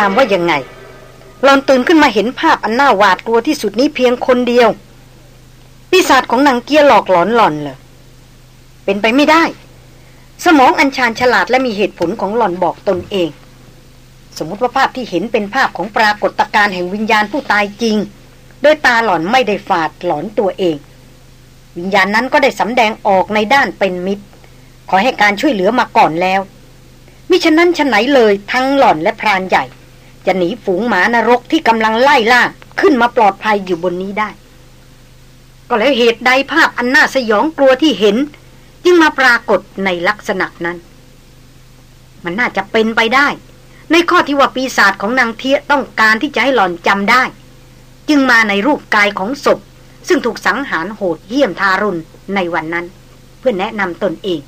หมายความว่ายังไงหลอนตื่นขึ้นมาเห็นภาพอันน่าหวาดกลัวที่สุดนี้เพียงคนเดียวปีศาจของนางเกียหลอกหลอนหลอนเลยเป็นไปไม่ได้ สมองอัญชานฉลาดและมีเหตุผลของหลอนบอกตนเอง สมมติว่าภาพที่เห็นเป็นภาพของปรากฏการณ์แห่งวิญญาณผู้ตายจริง โดยตาหลอนไม่ได้ฝาดหลอนตัวเอง วิญญาณนั้นก็ได้สำแดงออกในด้านเป็นมิตร ขอให้การช่วยเหลือมาก่อนแล้วมิฉะนั้นฉะไหนเลยทั้งหล่อนและพรานใหญ่ จะหนีฝูงหมานรกที่กำลังไล่ล่า ขึ้นมาปลอดภัยอยู่บนนี้ได้ ก็แล้วเหตุใดภาพอันน่าสยองกลัวที่เห็น จึงมาปรากฏในลักษณะนั้น มันน่าจะเป็นไปได้ ในข้อที่ว่าปีศาจของนางเทียต้องการที่จะให้หล่อนจำได้ จึงมาในรูปกายของศพ ซึ่งถูกสังหารโหดเหี้ยมทารุณในวันนั้น เพื่อแนะนำตนเอง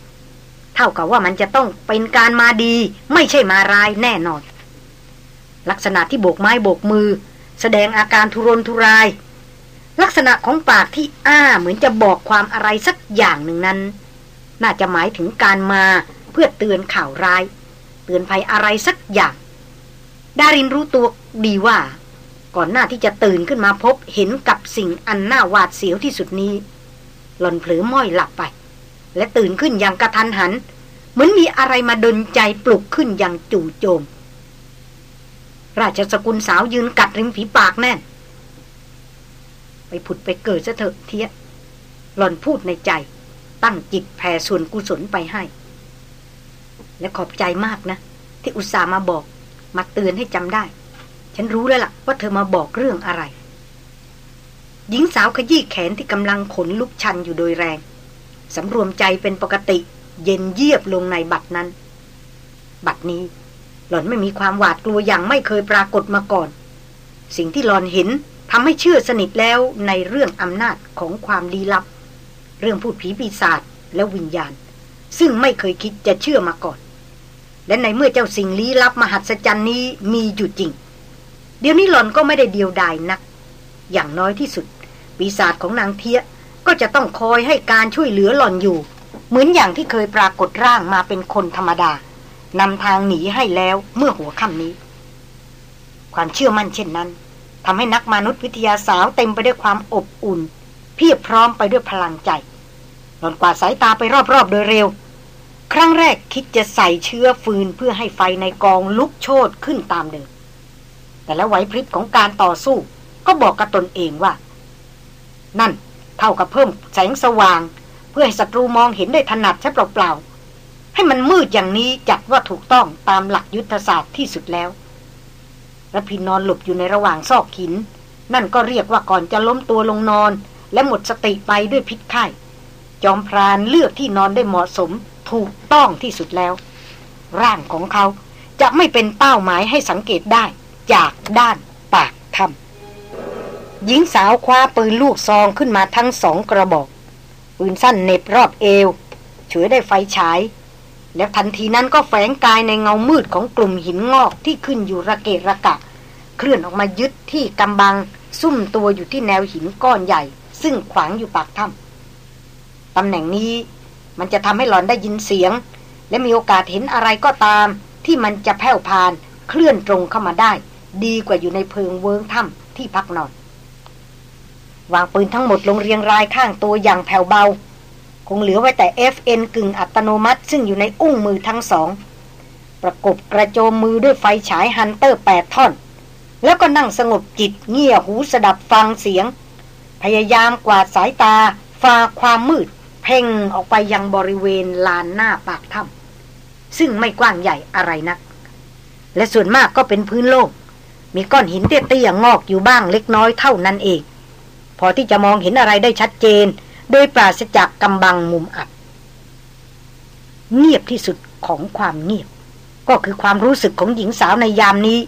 เท่ากับว่ามันจะต้องเป็นการมาดีไม่ใช่มาร้ายแน่นอน ลักษณะที่โบกไม้โบกมือ แสดงอาการทุรนทุราย ลักษณะของปากที่อ้าเหมือนจะบอกความอะไรสักอย่างหนึ่งนั้น น่าจะหมายถึงการมาเพื่อเตือนข่าวร้าย เตือนภัยอะไรสักอย่าง ดารินรู้ตัวดีว่า ก่อนหน้าที่จะตื่นขึ้นมาพบเห็นกับสิ่งอันน่าหวาดเสียวที่สุดนี้ หล่อนเผลอม้อยหลับไป และตื่นขึ้นอย่างกระทันหัน เหมือนมีอะไรมาดนใจปลุกขึ้นอย่างจู่โจม ราชสกุลสาวยืนกัดริมฝีปากแน่น ไปผุดไปเกิดซะเถอะเทียหล่อนพูดในใจ ตั้งจิตแผ่ส่วนกุศลไปให้ และขอบใจมากนะ ที่อุตส่าห์มาบอก มาเตือนให้จำได้ ฉันรู้แล้วละ่ะ ว่าเธอมาบอกเรื่องอะไร หญิงสาวขยี้แขนที่กำลังขนลุกชันอยู่โดยแรงสำรวมใจเป็นปกติ เย็นเยียบลงในบัตรนั้น บัตรนี้ หล่อนไม่มีความหวาดกลัวอย่างไม่เคยปรากฏมาก่อน สิ่งที่หล่อนเห็นทำให้เชื่อสนิทแล้วในเรื่องอำนาจของความลี้ลับ เรื่องพูดผีปีศาจและวิญญาณ ซึ่งไม่เคยคิดจะเชื่อมาก่อน และในเมื่อเจ้าสิ่งลี้ลับมหัศจรรย์นี้มีอยู่จริง เดี๋ยวนี้หล่อนก็ไม่ได้เดียวดายนัก อย่างน้อยที่สุด ปีศาจของนางเทียก็จะต้องคอยให้การช่วยเหลือหล่อนอยู่ เหมือนอย่างที่เคยปรากฏร่างมาเป็นคนธรรมดา นำทางหนีให้แล้วเมื่อหัวค่ำนี้ ความเชื่อมั่นเช่นนั้นทำให้นักมนุษยวิทยาสาวเต็มไปด้วยความอบอุ่น เพียบพร้อมไปด้วยพลังใจหลอนกวาดสายตาไปรอบๆ โดยเร็ว ครั้งแรกคิดจะใส่เชื้อฟืนเพื่อให้ไฟในกองลุกโชนขึ้นตามเดิมแต่แล้วไหวพริบของการต่อสู้ ก็บอกกับตนเองว่า นั่นเท่ากับเพิ่มแสงสว่าง เพื่อให้ศัตรูมองเห็นได้ถนัดใช่เปล่าๆ ให้มันมืดอย่างนี้จัดว่าถูกต้องตามหลักยุทธศาสตร์ที่สุดแล้วระพินนอนหลบอยู่ในระหว่างซอกหิน นั่นก็เรียกว่าก่อนจะล้มตัวลงนอน และหมดสติไปด้วยพิษไข้จอมพรานเลือกที่นอนได้เหมาะสมถูกต้องที่สุดแล้ว ร่างของเขาจะไม่เป็นเป้าหมายให้สังเกตได้จากด้านปากถ้ำหญิงสาวคว้าปืนลูกซองขึ้นมาทั้งสองกระบอก ปืนสั้นเน็บรอบเอว ฉวยได้ไฟฉาย แล้วทันทีนั้นก็แฝงกายในเงามืดของกลุ่มหินงอกที่ขึ้นอยู่ระเกะระกะ เคลื่อนออกมายึดที่กำบัง ซุ่มตัวอยู่ที่แนวหินก้อนใหญ่ ซึ่งขวางอยู่ปากถ้ำตำแหน่งนี้มันจะทำให้หล่อนได้ยินเสียง และมีโอกาสเห็นอะไรก็ตาม ที่มันจะแผ้วพานเคลื่อนตรงเข้ามาได้ ดีกว่าอยู่ในเพิงเวิ้งถ้ำที่พักนอนวางปืนทั้งหมดลงเรียงรายข้างตัวอย่างแผ่วเบา เหลือไว้แต่ FN กึ่งอัตโนมัติ ซึ่งอยู่ในอุ้งมือทั้งสอง ประกบกระโจมมือด้วยไฟฉายฮันเตอร์แปดท่อน แล้วก็นั่งสงบจิตเงี่ยหูสดับฟังเสียง พยายามกวาดสายตาฟาความมืด เพ่งออกไปยังบริเวณลานหน้าปากถ้ำซึ่งไม่กว้างใหญ่อะไรนัก และส่วนมากก็เป็นพื้นโล่งมีก้อนหินเตี้ยๆงอกอยู่บ้างเล็กน้อยเท่านั้นเอง พอที่จะมองเห็นอะไรได้ชัดเจน โดยปราศจากกำบังมุมอับ เงียบที่สุดของความเงียบ ก็คือความรู้สึกของหญิงสาวในยามนี้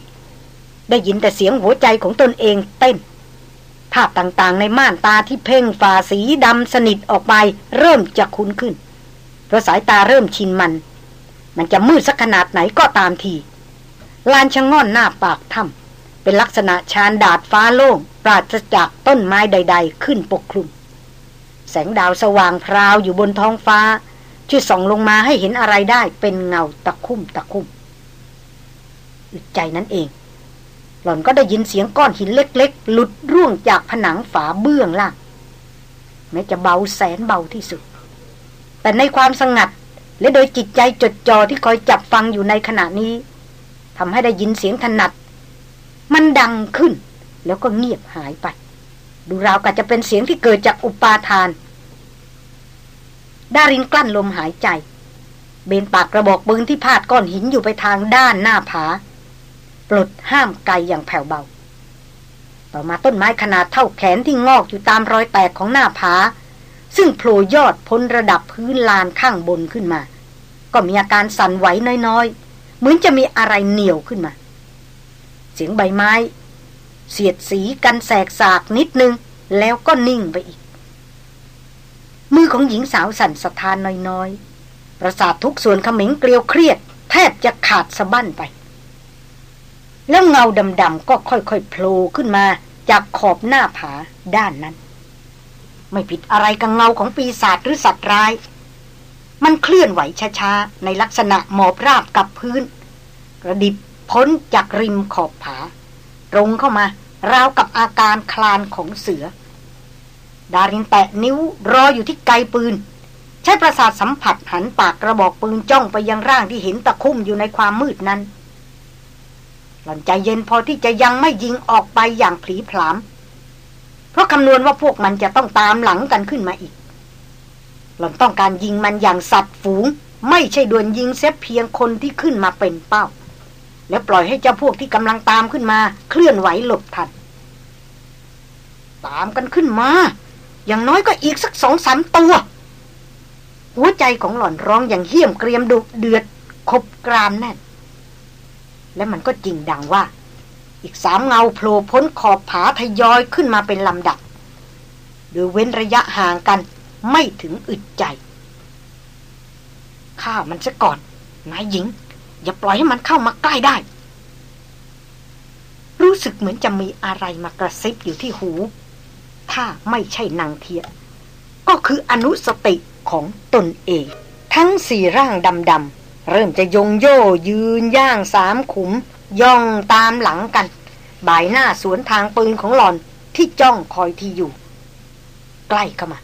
ได้ยินแต่เสียงหัวใจของตนเองเต้น ภาพต่างๆในม่านตาที่เพ่งฝ่าสีดำสนิทออกไปเริ่มจะคุ้นขึ้น เพราะสายตาเริ่มชินมัน มันจะมืดสักขนาดไหนก็ตามทีลานชะง่อนหน้าปากถ้ำเป็นลักษณะชานดาดฟ้าโล่งปราศจากต้นไม้ใด ๆ ขึ้นปกคลุม แสงดาวสว่างพราวอยู่บนท้องฟ้า ช่วยส่องลงมาให้เห็นอะไรได้เป็นเงาตะคุ่มตะคุ่มอึดใจนั้นเอง หล่อนก็ได้ยินเสียงก้อนหินเล็ก ๆ หลุดร่วงจากผนังฝาเบื้องล่างแม้จะเบาแสนเบาที่สุด แต่ในความสงัด และโดยจิตใจจดจ่อที่คอยจับฟังอยู่ในขณะนี้ทำให้ได้ยินเสียงถนัด มันดังขึ้นแล้วก็เงียบหายไป ดูราวกับจะเป็นเสียงที่เกิดจากอุปาทาน ดารินกลั้นลมหายใจ เบนปากกระบอกปืนที่พาดก้อนหินอยู่ไปทางด้านหน้าผา ปลดห้ามไกลอย่างแผ่วเบา ต่อมาต้นไม้ขนาดเท่าแขนที่งอกอยู่ตามรอยแตกของหน้าผา ซึ่งโผล่ยอดพ้นระดับพื้นลานข้างบนขึ้นมา ก็มีอาการสั่นไหวน้อยๆ เหมือนจะมีอะไรเหนียวขึ้นมา เสียงใบไม้ เสียดสีกันแสกสากนิดนึง แล้วก็นิ่งไปอีก มือของหญิงสาวสั่นสะท้านน้อยๆ ประสาททุกส่วนขมิงเกลียวเครียด แทบจะขาดสะบั้นไป แล้วเงาดำๆก็ค่อยๆโผล่ขึ้นมาจากขอบหน้าผาด้านนั้น ไม่ผิดอะไรกับเงาของปีศาจหรือสัตว์ร้าย มันเคลื่อนไหวช้าๆ ในลักษณะหมอบราบกับพื้น กระดิบพ้นจากริมขอบผา ตรงเข้ามาราวกับอาการคลานของเสือ ดารินแตะนิ้วรออยู่ที่ไกลปืน ใช้ประสาทสัมผัสหันปากกระบอกปืนจ้องไปยังร่างที่เห็นตะคุ่มอยู่ในความมืดนั้น หล่อนใจเย็นพอที่จะยังไม่ยิงออกไปอย่างผลีผลาม เพราะคำนวณว่าพวกมันจะต้องตามหลังกันขึ้นมาอีก หล่อนต้องการยิงมันอย่างสัตว์ฝูง ไม่ใช่ดวลยิงเสียเพียงคนที่ขึ้นมาเป็นเป้า แล้วปล่อยให้เจ้าพวกที่กำลังตามขึ้นมา เคลื่อนไหวหลบทัน ตามกันขึ้นมา อย่างน้อยก็อีกสักสองสามตัว หัวใจของหล่อนร้องอย่างเหี้ยมเกรียมดุเดือดคบกรามแน่นและมันก็จริงดังว่า อีกสามเงาโผล่พ้นขอบผาทยอยขึ้นมาเป็นลำดับโดยเว้นระยะห่างกันไม่ถึงอึดใจฆ่ามันซะก่อนนายหญิง อย่าปล่อยให้มันเข้ามาใกล้ได้ รู้สึกเหมือนจะมีอะไรมากระซิบอยู่ที่หู ถ้าไม่ใช่นางเทียก็คืออนุสติของตนเอง ทั้งสี่ร่างดำๆเริ่มจะยงโย่ยืนย่างสามขุม ย่องตามหลังกัน บ่ายหน้าสวนทางปืนของหลอนที่จ้องคอยทีอยู่ ใกล้เข้ามา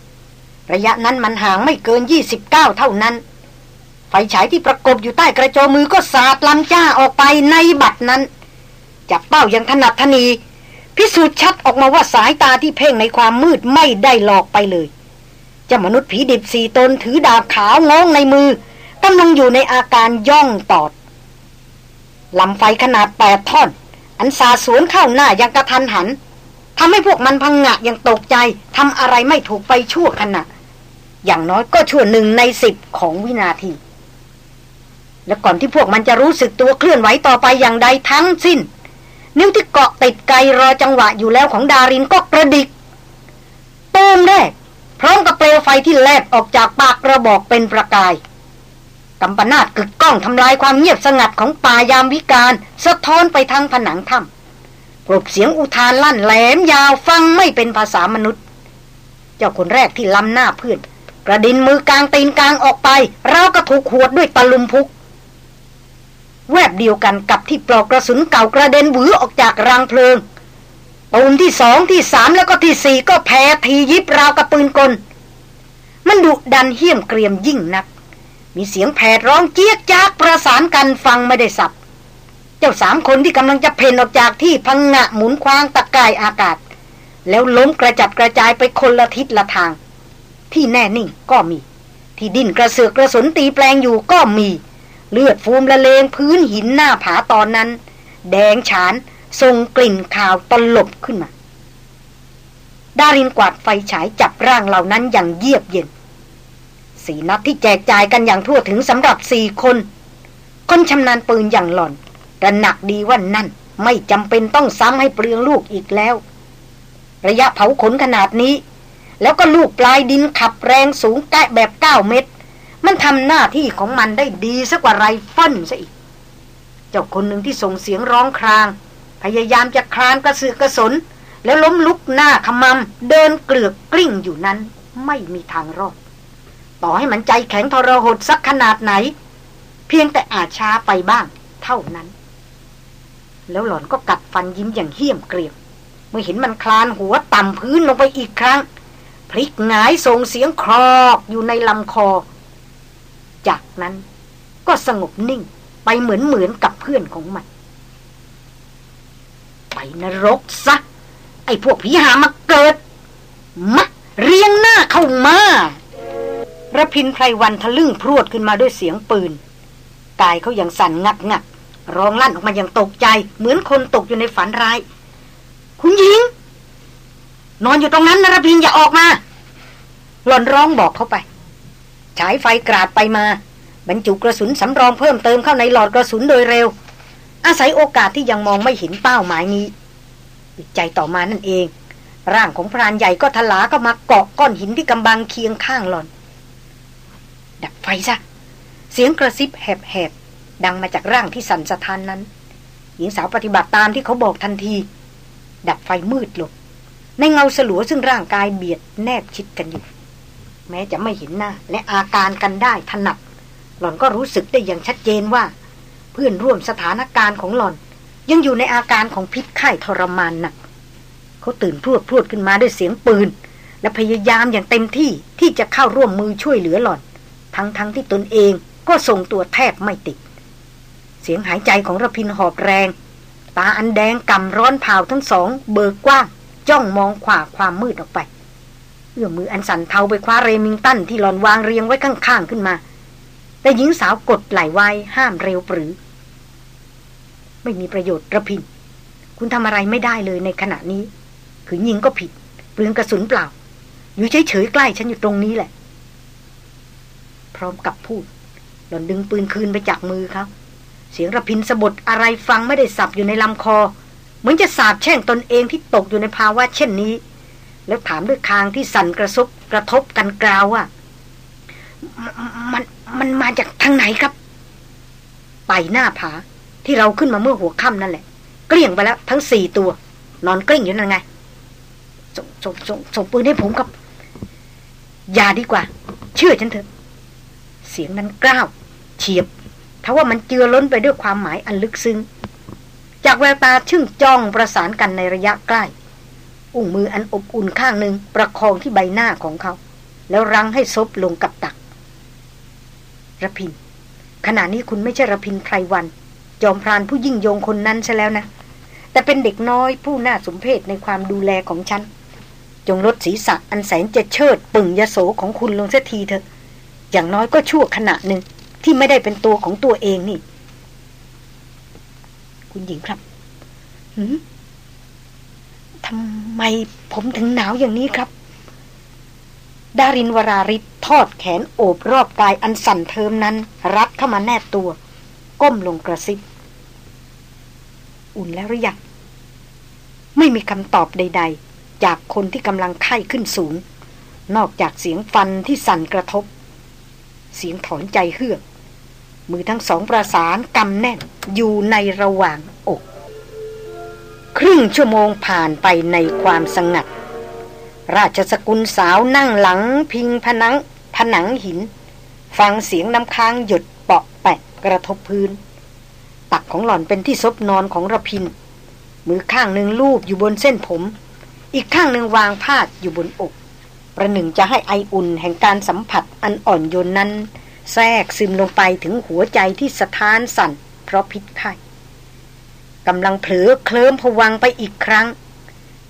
ระยะนั้นมันห่างไม่เกินยี่สิบเก้าเท่านั้น ไฟฉายที่ประกบอยู่ใต้กระโจมมือก็สาดลำจ้าออกไปในบัดนั้น จับเป้ายังถนัดทนี พิสูจน์ชัดออกมาว่าสายตาที่เพ่งในความมืดไม่ได้หลอกไปเลยเจ้ามนุษย์ผีดิบสี่ตนถือดาบขาวงองในมือกำลังอยู่ในอาการย่องตอดลำไฟขนาดแปดท่อน อันสาสวนเข้าหน้ายังกระทันหันทำให้พวกมันพังงะยังตกใจทำอะไรไม่ถูกไปชั่วขณะอย่างน้อยก็ชั่วหนึ่งในสิบของวินาที และก่อนที่พวกมันจะรู้สึกตัวเคลื่อนไหวต่อไปอย่างใดทั้งสิ้น นิ้วที่เกาะติดไกรอจังหวะอยู่แล้วของดารินก็กระดิกตูมแรกพร้อมกับเปลวไฟที่แลบออกจากปากกระบอกเป็นประกายกำปนาตกึกก้องทำลายความเงียบสงัดของป่ายามวิการ สะท้อนไปทางผนังถ้ำปรบเสียงอุทานลั่นแหลมยาวฟังไม่เป็นภาษามนุษย์ เจ้าคนแรกที่ล้ำหน้าเพื่อนกระดินมือกลางตีนกลางออกไปเราก็ถูกขวดด้วยตะลุมพุก แวบเดียวกันกับที่ปลอกกระสุนเก่ากระเด็นหวือออกจากรางเพลิงตูมที่สองที่สามแล้วก็ที่สี่ก็แพ้ทียิบราวกับปืนกล มันดุดันเหี้ยมเกรียมยิ่งนัก มีเสียงแผดร้องเจี๊ยกจากประสานกันฟังไม่ได้สับ เจ้าสามคนที่กำลังจะเพ่นออกจากที่พังงะหมุนคว้างตะกายอากาศ แล้วล้มกระจัดกระจายไปคนละทิศละทาง ที่แน่นิ่งก็มี ที่ดิ้นกระเสือกกระสนตีแปลงอยู่ก็มี เลือดฟูมละเลงพื้นหินหน้าผาตอนนั้น แดงฉานทรงกลิ่นข่าวตลบขึ้นมา ดารินกวาดไฟฉายจับร่างเหล่านั้นอย่างเยียบเย็น สีนัดที่แจกจ่ายกันอย่างทั่วถึงสำหรับสี่คน คนชำนาญปืนอย่างหล่อนระหนักดีว่านั่นไม่จำเป็นต้องซ้ำให้เปลืองลูกอีกแล้ว ระยะเผาขนขนาดนี้ แล้วก็ลูกปลายดินขับแรงสูงแกะแบบเก้าเมตร มันทำหน้าที่ของมันได้ดีสักกว่าไรฟันซะอีก เจ้าคนหนึ่งที่ส่งเสียงร้องคราง พยายามจะคลานกระสือกระสน แล้วล้มลุกหน้าขมำเดินเกลือกกลิ้งอยู่นั้น ไม่มีทางรอด ต่อให้มันใจแข็งทรหดสักขนาดไหน เพียงแต่อาช้าไปบ้าง เท่านั้น แล้วหล่อนก็กัดฟันยิ้มอย่างเหี้ยมเกรียมเมื่อเห็นมันคลานหัวต่ำพื้นลงไปอีกครั้ง พลิกหงายส่งเสียงครอกอยู่ในลำคอ จากนั้น ก็สงบนิ่งไปเหมือนเหมือนกับเพื่อนของมัน ไปนรกซะ ไอ้พวกผีหามาเกิดมาเรียงหน้าเข้ามาระพินไพรวันทะลึ่งพรวดขึ้นมาด้วยเสียงปืน กายเขาอยังสั่นงักงักร้องลั่นออกมาอย่างตกใจ เหมือนคนตกอยู่ในฝันร้าย คุณหญิง นอนอยู่ตรงนั้นนะระพินอย่าออกมา หล่อนร้องบอกเขาไป ฉายไฟกราดไปมา บรรจุกระสุนสำรองเพิ่มเติมเข้าในหลอดกระสุนโดยเร็ว อาศัยโอกาสที่ยังมองไม่เห็นเป้าหมายนี้ใจต่อมานั่นเอง ร่างของพรานใหญ่ก็ทลาเข้ามาเกาะก้อนหินที่กำบังเคียงข้างหลอน ดับไฟซะเสียงกระซิบแหบๆดังมาจากร่างที่สั่นสะท้านนั้น หญิงสาวปฏิบัติตามที่เขาบอกทันที ดับไฟมืดลงในเงาสลัวซึ่งร่างกายเบียดแนบชิดกันอยู่ แม้จะไม่เห็นหน้า และอาการกันได้ถนัดหล่อนก็รู้สึกได้อย่างชัดเจนว่า เพื่อนร่วมสถานการณ์ของหล่อน ยังอยู่ในอาการของพิษไข้ทรมานหนักเขาตื่นพรวดพรวดขึ้นมาด้วยเสียงปืน และพยายามอย่างเต็มที่ที่จะเข้าร่วมมือช่วยเหลือหล่อน ทั้งทั้งที่ตนเองก็ทรงตัวแทบไม่ติด เสียงหายใจของระพินหอบแรง ตาอันแดงกำร้อนเผาทั้งสอง เบิกกว้าง จ้องมองขวาความมืดออกไป เอื้อมมืออันสั่นเทาไปคว้าเรมิงตันที่หลอนวางเรียงไว้ข้างๆขึ้นมา แต่หญิงสาวกดไหลไว้ห้ามเร็วปรือ ไม่มีประโยชน์ระพิน คุณทำอะไรไม่ได้เลยในขณะนี้ขืนยิงก็ผิดเปลืองกระสุนเปล่า อยู่เฉยๆใกล้ฉันอยู่ตรงนี้แหละ พร้อมกับพูด หล่อนดึงปืนคืนไปจากมือเขาเสียงระพินสะบดอะไรฟังไม่ได้สับอยู่ในลำคอ เหมือนจะสาบแช่งตนเองที่ตกอยู่ในภาวะเช่นนี้ แล้วถามด้วยคางที่สั่นกระซบกระทบกันกราวว่ามันมันมาจากทางไหนครับ ไปหน้าผา ที่เราขึ้นมาเมื่อหัวค่ำนั่นแหละ เกลี้ยงไปแล้วทั้งสี่ตัว นอนกลิ้งอยู่นั่นไงส่งส่งส่งส่งปืนให้ผมกับอย่าดีกว่า เชื่อฉันเถอะ เสียงนั้นกล้าวเฉียบทว่ามันเจือล้นไปด้วยความหมายอันลึกซึ้งจากแววตาชึ่งจ้องประสานกันในระยะใกล้ อุ้งมืออันอบอุ่นข้างหนึ่งประคองที่ใบหน้าของเขา แล้วรั้งให้ซบลงกับตักระพิน ขณะนี้คุณไม่ใช่ระพินไพรวัน จอมพรานผู้ยิ่งยงคนนั้นใช่แล้วนะ แต่เป็นเด็กน้อยผู้น่าสมเพชในความดูแลของฉัน จงลดศีรษะอันแสนจะเชิดปึ่งยโสของคุณลงเสักทีเถอะ อย่างน้อยก็ชั่วขณะหนึ่งที่ไม่ได้เป็นตัวของตัวเองนี่ คุณหญิงครับหืม ทำไมผมถึงหนาวอย่างนี้ครับ ดารินวราริศทอดแขนโอบรอบกายอันสั่นเทิมนั้น รัดเข้ามาแนบตัว ก้มลงกระซิบ อุ่นแล้วหรือยังไม่มีคำตอบใด ๆ จากคนที่กำลังไข้ขึ้นสูง นอกจากเสียงฟันที่สั่นกระทบ เสียงถอนใจเฮือก มือทั้งสองประสานกำแน่นอยู่ในระหว่างอก ครึ่งชั่วโมงผ่านไปในความสงัด ราชสกุลสาวนั่งหลังพิงผนังผนังหิน ฟังเสียงน้ำค้างหยุดเปาะแปะกระทบพื้น ตักของหล่อนเป็นที่ซบนอนของระพิน มือข้างหนึ่งลูบอยู่บนเส้นผม อีกข้างหนึ่งวางพาดอยู่บนอก ประหนึ่งจะให้ไออุ่นแห่งการสัมผัสอันอ่อนโยนนั้น แทรกซึมลงไปถึงหัวใจที่สะท้านสั่นเพราะพิษไข้ กำลังเผลอเคลิ้มผวังไปอีกครั้ง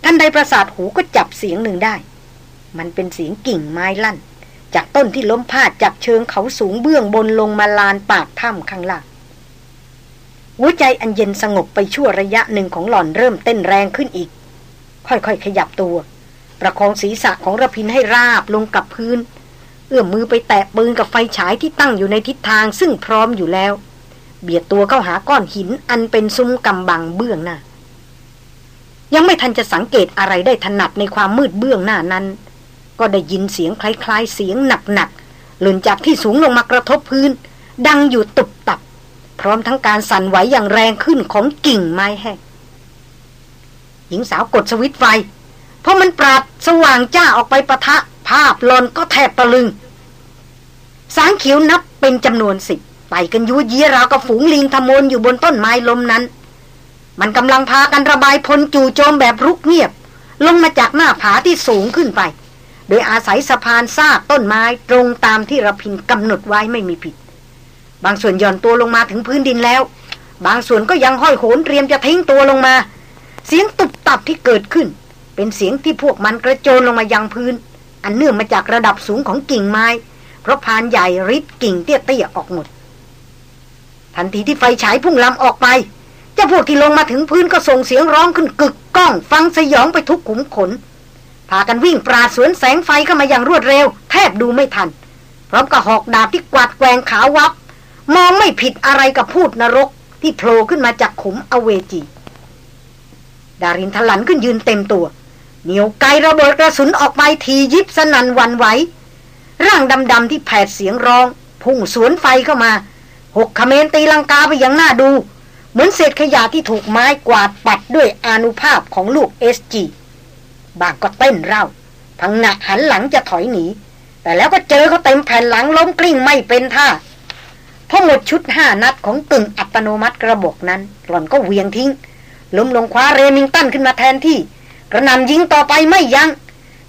ท่านใดประสาทหูก็จับเสียงหนึ่งได้ มันเป็นเสียงกิ่งไม้ลั่น จากต้นที่ล้มพาดจากเชิงเขาสูงเบื้องบนลงมาลานปากถ้ำข้างล่างหัวใจอันเย็นสงบไปชั่วระยะหนึ่งของหล่อนเริ่มเต้นแรงขึ้นอีก ค่อยๆขยับตัว ประคองศีรษะของระพินให้ราบลงกับพื้น เอื้อมมือไปแตะปืนกับไฟฉายที่ตั้งอยู่ในทิศทางซึ่งพร้อมอยู่แล้ว เบียดตัวเข้าหาก้อนหินอันเป็นซุ้มกำบังเบื้องหน้า ยังไม่ทันจะสังเกตอะไรได้ถนัดในความมืดเบื้องหน้านั้น ก็ได้ยินเสียงคล้ายๆ เสียงหนักๆหล่นจากที่สูงลงมากระทบพื้น ดังอยู่ตุบตับ พร้อมทั้งการสั่นไหวอย่างแรงขึ้นของกิ่งไม้แห้งหญิงสาวกดสวิตไฟ เพราะมันปราดสว่างจ้าออกไปปะทะ ภาพลอนก็แทบตะลึง สางเขียวนับเป็นจำนวนสิบ ไปกันยุเยียราวกับฝูงลิงทมนอยู่บนต้นไม้ลมนั้น มันกำลังพากันระบายพลจู่โจมแบบรุกเงียบ ลงมาจากหน้าผาที่สูงขึ้นไป โดยอาศัยสะพานซากต้นไม้ตรงตามที่ระพินกำหนดไว้ไม่มีผิด บางส่วนย่อนตัวลงมาถึงพื้นดินแล้ว บางส่วนก็ยังห้อยโหนเตรียมจะทิ้งตัวลงมา เสียงตุบตับที่เกิดขึ้น เป็นเสียงที่พวกมันกระโจนลงมายังพื้น อันเนื่องมาจากระดับสูงของกิ่งไม้ เพราะพานใหญ่ริดกิ่งเตี้ยๆออกหมด ทันทีที่ไฟฉายพุ่งลำออกไปเจ้าพวกที่ลงมาถึงพื้นก็ส่งเสียงร้องขึ้นกึกก้อง ฟังสยองไปทุกขุมขน พากันวิ่งปราดสวนแสงไฟเข้ามาอย่างรวดเร็ว แทบดูไม่ทัน พร้อมกับหอกดาบที่กวาดแกวงขาววับ มองไม่ผิดอะไรกับพูดนรกที่โผล่ขึ้นมาจากขุมอเวจี ดารินทลันขึ้นยืนเต็มตัว เหนียวไกระเบิดกระสุนออกไปทียิบสนันวันไหวร่างดำๆที่แผดเสียงร้อง พุ่งสวนไฟเข้ามา หกขเมนตีลังกาไปอย่างน่าดู เหมือนเศษขยะที่ถูกไม้กวาดปัดด้วยอนุภาพของลูกเอสจีบางก็เต้นเร่าพังหนักหันหลังจะถอยหนี แต่แล้วก็เจอเขาเต็มแผ่นหลังล้มกลิ้งไม่เป็นท่าพอหมดชุดห้านัดของตึงอัตโนมัติกระบอกนั้น หล่อนก็เวียงทิ้ง ล้มลงคว้าเรมิงตันขึ้นมาแทนที่ กระนำยิงต่อไปไม่ยัง้ง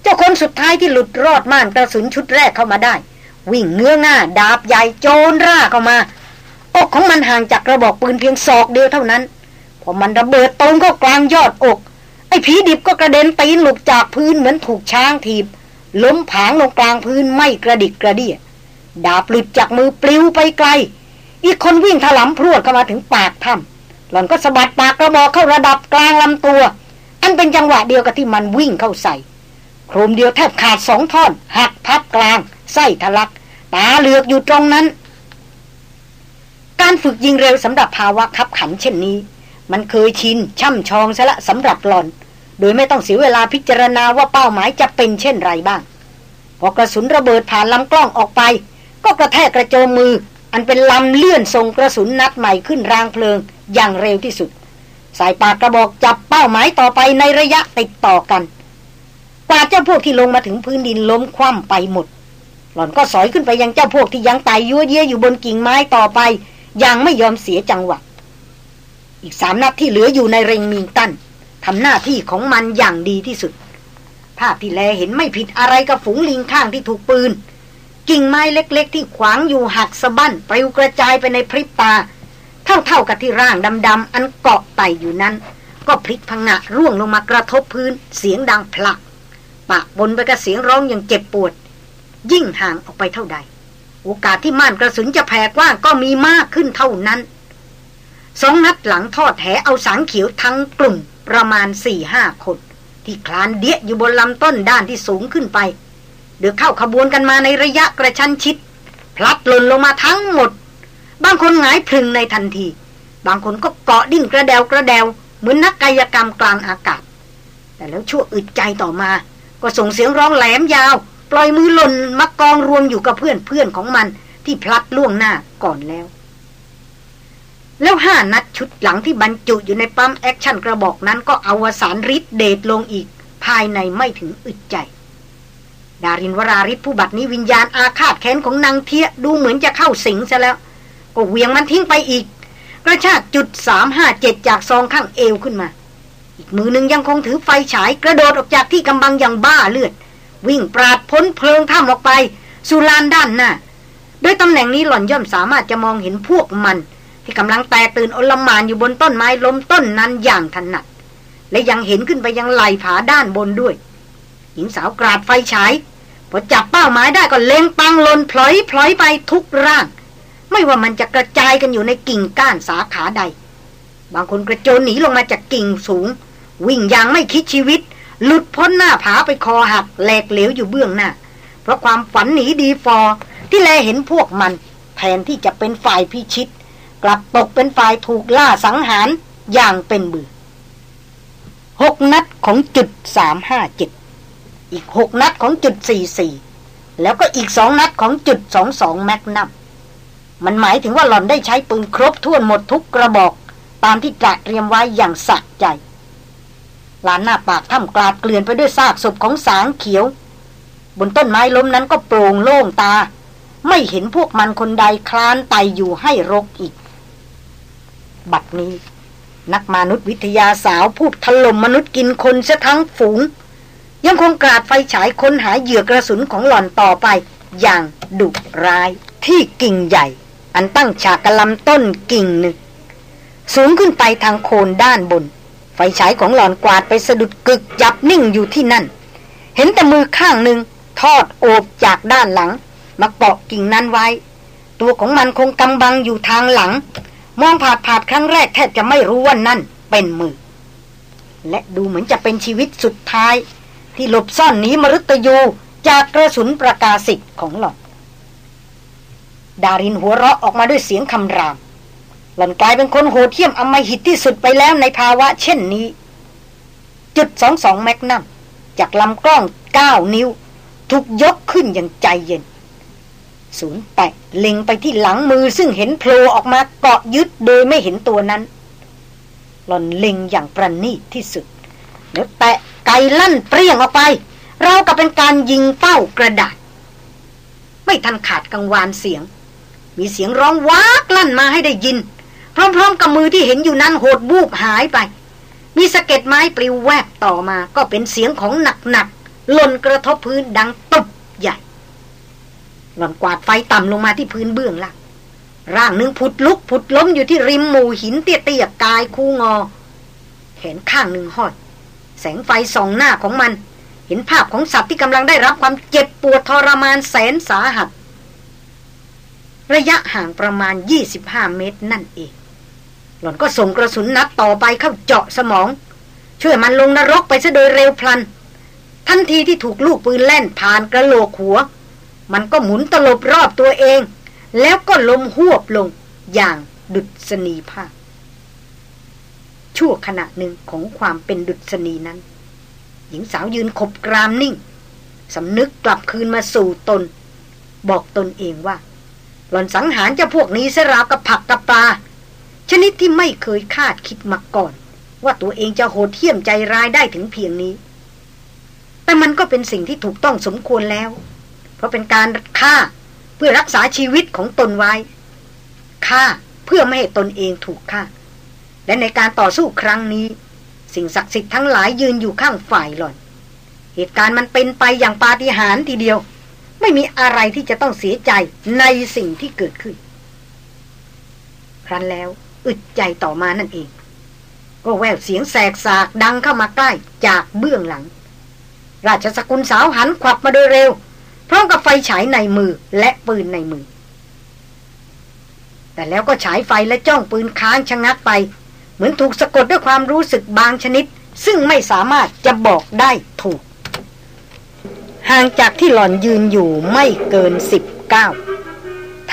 เจ้าคนสุดท้ายที่หลุดรอดม่านกระสุนชุดแรกเข้ามาได้ วิ่งเงื้อง่า ดาบใหญ่โจรร่าเข้ามา กของมันห่างจากกระบอกปืนเพียงศอกเดียวเท่านั้น พอมันระเบิดตรงเข้ากลางยอดอก ไอ้ผีดิบก็กระเด็นตีนหลุดจากพื้นเหมือนถูกช้างถีบ ล้มผางลงกลางพื้นไม่กระดิกกระเดี่ยดาบหลุดจากมือปลิวไปไกล อีกคนวิ่งถลำพรวดเข้ามาถึงปากถ้ำหล่อนก็สะบัดปากกระบอกเข้าระดับกลางลำตัว อันเป็นจังหวะเดียวกับที่มันวิ่งเข้าใส่ โครมเดียวแทบขาดสองท่อน หักพับกลาง ไส้ทะลัก ตาเหลือกอยู่ตรงนั้น การฝึกยิงเร็วสำหรับภาวะขับขันเช่นนี้ มันเคยชินช่ำชองซะละสำหรับหลอน โดยไม่ต้องเสียเวลาพิจารณาว่าเป้าหมายจะเป็นเช่นไรบ้าง พอกระสุนระเบิดผ่านลำกล้องออกไป ก็กระแทกกระโจมมือ อันเป็นลำเลื่อนส่งกระสุนนัดใหม่ขึ้นรางเพลิง อย่างเร็วที่สุด สายปากกระบอกจับเป้าหมายต่อไปในระยะติดต่อกันกว่าเจ้าพวกที่ลงมาถึงพื้นดินล้มคว่ำไปหมด หล่อนก็สอยขึ้นไปยังเจ้าพวกที่ยังไต่ยั่วเยี่ยอยู่บนกิ่งไม้ต่อไป ยังไม่ยอมเสียจังหวะ อีกสามนัดที่เหลืออยู่ในเริงมิงตันทำหน้าที่ของมันอย่างดีที่สุด ภาพที่แลเห็นไม่ผิดอะไรกับฝูงลิงข้างที่ถูกปืน กิ่งไม้เล็กๆ ที่ขวางอยู่หักสะบั้นปลิวกระจายไปในพริบตา เท่าๆกับที่ร่างดำๆอันเกาะไต่อยู่นั้น ก็พลิกพังงะร่วงลงมากระทบพื้นเสียงดังพลักปากบนไปกับเสียงร้องอย่างเจ็บปวด ยิ่งห่างออกไปเท่าใด โอกาสที่ม่านกระสุนจะแผ่กว้างก็มีมากขึ้นเท่านั้น สองนัดหลังทอดแหเอาสางเขียวทั้งกลุ่มประมาณสี่ห้าคน ที่คลานเดียอยู่บนลำต้นด้านที่สูงขึ้นไป เดือเข้าขบวนกันมาในระยะกระชั้นชิด พลัดหล่นลงมาทั้งหมด บางคนหงายผลึ่งในทันที บางคนก็เกาะดิ้นกระแด่วกระแด่วเหมือนนักกายกรรมกลางอากาศ แต่แล้วชั่วอึดใจต่อมา ก็ส่งเสียงร้องแหลมยาว ปล่อยมือหล่นมากองรวมอยู่กับเพื่อนเพื่อนของมันที่พลัดล่วงหน้าก่อนแล้ว แล้วห้านัดชุดหลังที่บรรจุอยู่ใน pump action กระบอกนั้นก็อวสานฤทธิ์เดชลงอีก ภายในไม่ถึงอึดใจ ดารินวราริศผู้บัดนี้วิญญาณอาฆาตแค้นของนางเทียดูเหมือนจะเข้าสิงซะแล้ว ก็เวียงมันทิ้งไปอีก กระชากจุดสามห้าเจ็ดจากซองข้างเอวขึ้นมา อีกมือหนึ่งยังคงถือไฟฉายกระโดดออกจากที่กำบังอย่างบ้าเลือด วิ่งปราดพ้นเพลิงถ้ำออกไป สู่ลานด้านหน้าโดยตำแหน่งนี้หล่อนย่อมสามารถจะมองเห็นพวกมัน ที่กำลังแตกตื่นอลมานอยู่บนต้นไม้ล้มต้นนั้นอย่างถนัด และยังเห็นขึ้นไปยังไหลผาด้านบนด้วย หญิงสาวกราดไฟฉายพอจับเป้าหมายได้ก็เล็งปังลนพลอยพลอยไปทุกร่าง ไม่ว่ามันจะกระจายกันอยู่ในกิ่งก้านสาขาใด บางคนกระโจนหนีลงมาจากกิ่งสูง วิ่งอย่างไม่คิดชีวิต หลุดพ้นหน้าผาไปคอหักแหลกเหลวอยู่เบื้องหน้า เพราะความฝันหนีดีฟอ ที่แลเห็นพวกมัน แทนที่จะเป็นฝ่ายพิชิต กลับตกเป็นฝ่ายถูกล่าสังหารอย่างเป็นบือหกนัดของจุดสามห้าเจ็ดอีกหกนัดของจุดสี่สี่แล้วก็อีกสองนัดของจุดสองสองแมกนัมมันหมายถึงว่าหล่อนได้ใช้ปืนครบถ้วนหมดทุกกระบอก ตามที่กะเตรียมไว้อย่างสะใจ ลานหน้าปากถ้ำกลาดเกลื่อนไปด้วยซากศพของสางเขียว บนต้นไม้ล้มนั้นก็โปร่งโล่งตา ไม่เห็นพวกมันคนใดคลานไตอยู่ให้รกอีก บัดนี้ นักมนุษยวิทยาสาวพูดถล่มมนุษย์กินคนซะทั้งฝูง ยังคงกราดไฟฉายค้นหาเหยื่อกระสุนของหล่อนต่อไป อย่างดุร้ายที่กิ่งใหญ่ อันตั้งฉากกระลำต้นกิ่งหนึ่งสูงขึ้นไปทางโคนด้านบน ไฟฉายของหล่อนกวาดไปสะดุดกึกจับนิ่งอยู่ที่นั่น เห็นแต่มือข้างหนึ่งทอดโอบจากด้านหลัง มาเกาะกิ่งนั้นไว้ ตัวของมันคงกำบังอยู่ทางหลัง มองผาดผาดครั้งแรกแทบจะไม่รู้ว่านั่นเป็นมือ และดูเหมือนจะเป็นชีวิตสุดท้าย ที่หลบซ่อนหนีมรุตยูจากกระสุนประกาศิทธิ์ของหล่อนดารินหัวเราะออกมาด้วยเสียงคำราม หล่อนกลายเป็นคนโหดเหี้ยมอมหิตที่สุดไปแล้วในภาวะเช่นนี้ จุดสองสองแมกนัมจากลำกล้องเก้านิ้ว ถูกยกขึ้นอย่างใจเย็น ศูนย์แตะเล็งไปที่หลังมือซึ่งเห็นโผล่ออกมาเกาะยึดโดยไม่เห็นตัวนั้น หล่อนเล็งอย่างประณีตที่สุดแล้วแตะไกลั่นเปรี้ยงออกไป เรากับเป็นการยิงเป้ากระดาษ ไม่ทันขาดกังวานเสียง มีเสียงร้องว้ากลั่นมาให้ได้ยิน พร้อมๆกับมือที่เห็นอยู่นั้นโหดบูบหายไป มีสะเก็ดไม้ปลิวแวบต่อมาก็เป็นเสียงของหนักๆหล่นกระทบพื้นดังตุบใหญ่หล่อนกวาดไฟต่ำลงมาที่พื้นเบื้องล่างร่างหนึ่งผุดลุกผุดล้มอยู่ที่ริมหมู่หินเตี้ยๆกายคูงอแขนข้างหนึ่งหอด แสงไฟส่องหน้าของมัน เห็นภาพของสัตว์ที่กำลังได้รับความเจ็บปวดทรมานแสนสาหัส ระยะห่างประมาณ 25 เมตรนั่นเอง หล่อนก็ส่งกระสุนนัดต่อไปเข้าเจาะสมอง ช่วยมันลงนรกไปซะโดยเร็วพลัน ทันทีที่ถูกลูกปืนแล่นผ่านกระโหลกหัว มันก็หมุนตลบรอบตัวเอง แล้วก็ลมหวบลงอย่างดุษณีภาพชั่วขณะหนึ่งของความเป็นดุษณีนั้น หญิงสาวยืนขบกรามนิ่งสำนึกกลับคืนมาสู่ตน บอกตนเองว่า หล่อนสังหารเจะพวกนี้เสราวกับผักกับปลา ชนิดที่ไม่เคยคาดคิดมาก่อน ว่าตัวเองจะโหดเหี้ยมใจร้ายได้ถึงเพียงนี้ แต่มันก็เป็นสิ่งที่ถูกต้องสมควรแล้ว เพราะเป็นการฆ่าเพื่อรักษาชีวิตของตนไว้ฆ่าเพื่อไม่ให้ตนเองถูกฆ่า และในการต่อสู้ครั้งนี้ สิ่งศักดิ์สิทธิ์ทั้งหลายยืนอยู่ข้างฝ่ายหล่อน เหตุการณ์มันเป็นไปอย่างปาฏิหาริย์ทีเดียว ไม่มีอะไรที่จะต้องเสียใจในสิ่งที่เกิดขึ้น ครั้นแล้ว อึดใจต่อมานั่นเอง ก็แววเสียงแสกสากดังเข้ามาใกล้จากเบื้องหลัง ราชสกุลสาวหันขวับมาโดยเร็ว พร้อมกับไฟฉายในมือและปืนในมือ แต่แล้วก็ฉายไฟและจ้องปืนค้างชะงักไป เหมือนถูกสะกดด้วยความรู้สึกบางชนิด ซึ่งไม่สามารถจะบอกได้ถูก ห่างจากที่หล่อนยืนอยู่ไม่เกินสิบเก้า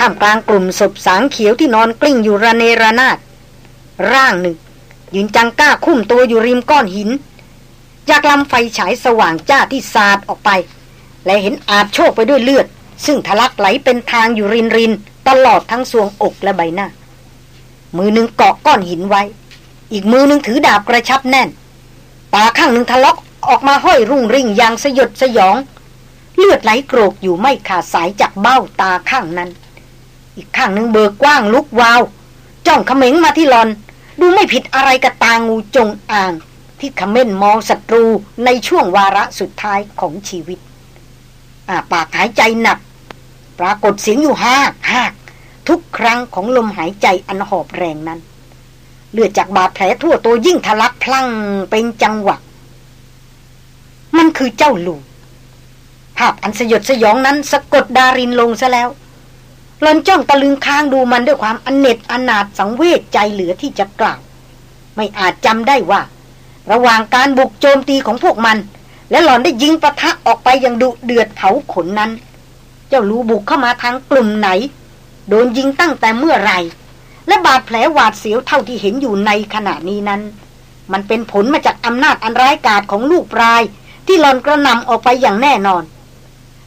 ท่ามกลางกลุ่มศพสางเขียวที่นอนกลิ้งอยู่ระเนระนาดร่างหนึ่ง ยืนจังก้าคุ้มตัวอยู่ริมก้อนหินจากลำไฟฉายสว่างจ้าที่สาดออกไป และเห็นอาบโชกไปด้วยเลือด ซึ่งทะลักไหลเป็นทางอยู่รินรินตลอดทั้งสวงอกและใบหน้า มือหนึ่งเกาะก้อนหินไว้ อีกมือหนึ่งถือดาบกระชับแน่นตาข้างหนึ่งทะลักออกมาห้อยรุ่งริ่งอย่างสยดสยอง เลือดไหลโกรกอยู่ไม่ขาดสายจากเบ้าตาข้างนั้น อีกข้างหนึ่งเบิกกว้างลุกวาว จ้องเขม็งมาที่หลอน ดูไม่ผิดอะไรกับตางูจงอ่าง ที่ขม้นมองศัตรูในช่วงวาระสุดท้ายของชีวิตอาปากหายใจหนัก ปรากฏเสียงอยู่ห้ากหากทุกครั้งของลมหายใจอันหอบแรงนั้น เลือดจากบาดแผลทั่วตัวยิ่งทะลักพลังเป็นจังหวะ มันคือเจ้าลูภาพอันสยดสยองนั้นสะกดดารินลงซะแล้ว หลอนจ้องตะลึงค้างดูมันด้วยความอนเนตอนาถสังเวชใจเหลือที่จะกล่าว ไม่อาจจำได้ว่า ระหว่างการบุกโจมตีของพวกมัน และหลอนได้ยิงปะทะออกไปอย่างดุเดือดเผาขนนั้น เจ้ารู้บุกเข้ามาทางกลุ่มไหน โดนยิงตั้งแต่เมื่อไรและบาดแผลหวาดเสียวเท่าที่เห็นอยู่ในขณะนี้นั้น มันเป็นผลมาจากอำนาจอันร้ายกาจของลูกปลาย ที่หลอนกระนำออกไปอย่างแน่นอน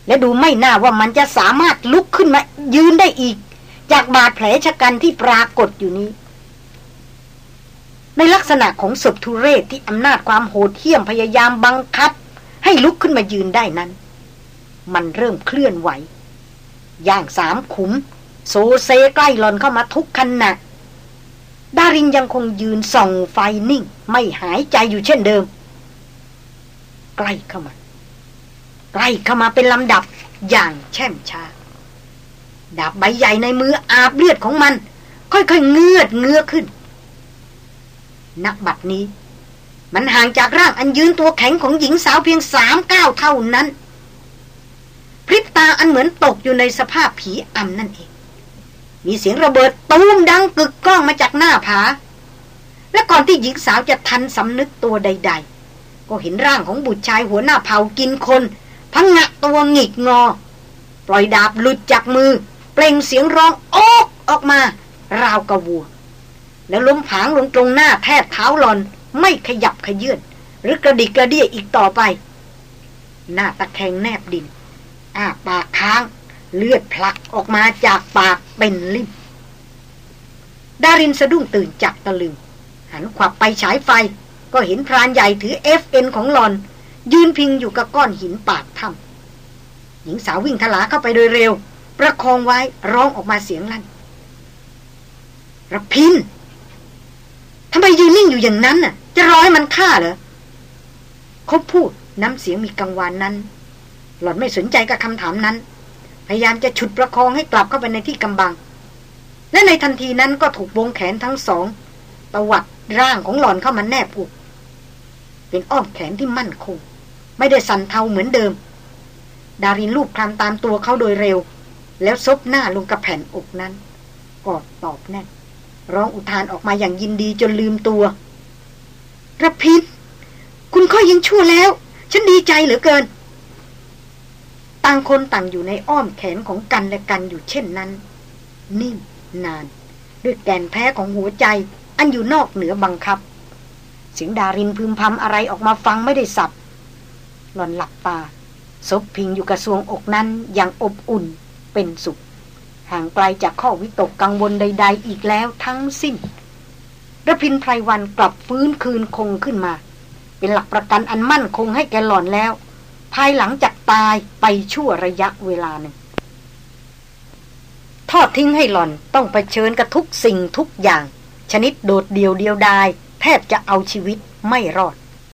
และดูไม่น่าว่ามันจะสามารถลุกขึ้นมายืนได้อีก จากบาดแผลชะกันที่ปรากฏอยู่นี้ ในลักษณะของศพทุเรศที่อำนาจความโหดเหี้ยมพยายามบังคับ ให้ลุกขึ้นมายืนได้นั้น มันเริ่มเคลื่อนไหว ย่างสามขุม โซเซใกล้หลอนเข้ามาทุกขณะดารินยังคงยืนส่องไฟนิ่ง ไม่หายใจอยู่เช่นเดิม ใกล้เข้ามา ใกล้เข้ามาเป็นลำดับอย่างแช่มช้า ดาบใบใหญ่ในมืออาบเลือดของมัน ค่อยๆเงือดเงื้อขึ้น นักบัตรนี้ มันห่างจากร่างอันยืนตัวแข็งของหญิงสาวเพียงสามก้าวเท่านั้น พริบตาอันเหมือนตกอยู่ในสภาพผีอำนั่นเอง มีเสียงระเบิดตูมดังกึกก้องมาจากหน้าผา และก่อนที่หญิงสาวจะทันสำนึกตัวใด ๆ ก็เห็นร่างของบุตรชายหัวหน้าเผากินคน พังงะตัวหงิกงอ ปล่อยดาบหลุดจากมือ เปล่งเสียงร้องโอกออกมา ราวกะวัว แล้วล้มผางลงตรงหน้าแทบเท้าหล่อน ไม่ขยับเขยื้อนหรือกระดิกกระเดียอีกต่อไป หน้าตะแคงแนบดินอ้าปากค้าง เลือดพลั่กออกมาจากปากเป็นลิ่มดารินสะดุ้งตื่นจากตะลึงหันขวับไปฉายไฟ ก็เห็นพรานใหญ่ถือ FN ของหล่อน ยืนพิงอยู่กับก้อนหินปากถ้ำหญิงสาววิ่งทลาเข้าไปโดยเร็ว ประคองไว้ร้องออกมาเสียงลั่นระพินทำไมยืนนิ่งอยู่อย่างนั้นน่ะ จะรอให้มันฆ่าเหรอเขาพูดน้ำเสียงมีกังวานนั้น หล่อนไม่สนใจกับคำถามนั้น พยายามจะฉุดประคองให้กลับเข้าไปในที่กำบัง และในทันทีนั้นก็ถูกวงแขนทั้งสองตวัดร่างของหล่อนเข้ามาแนบอกเป็นอ้อมแขนที่มั่นคง ไม่ได้สั่นเทาเหมือนเดิม ดารินลูบคลำตามตัวเขาโดยเร็ว แล้วซบหน้าลงกับแผ่นอกนั้นกอดตอบแน่นร้องอุทานออกมาอย่างยินดีจนลืมตัวระพินคุณค่อยยังชั่วแล้ว ฉันดีใจเหลือเกิน ต่างคนต่างอยู่ในอ้อมแขนของกันและกันอยู่เช่นนั้น นิ่งนาน ด้วยแกนแพ้ของหัวใจ อันอยู่นอกเหนือบังคับ เสียงดารินพึมพำอะไรออกมาฟังไม่ได้สับ หล่อนหลับตาซบพิงอยู่กระทรวงอกนั้นอย่างอบอุ่นเป็นสุข ห่างไกลจากข้อวิตกกังวลใด ๆ อีกแล้วทั้งสิ้นระพินไพรวันกลับฟื้นคืนคงขึ้นมา เป็นหลักประกันอันมั่นคงให้แกหล่อนแล้ว ภายหลังจากตายไปชั่วระยะเวลาหนึ่งทอดทิ้งให้หล่อนต้องไปเชิญกับทุกสิ่งทุกอย่าง ชนิดโดดเดียวเดียวดาย แทบจะเอาชีวิตไม่รอด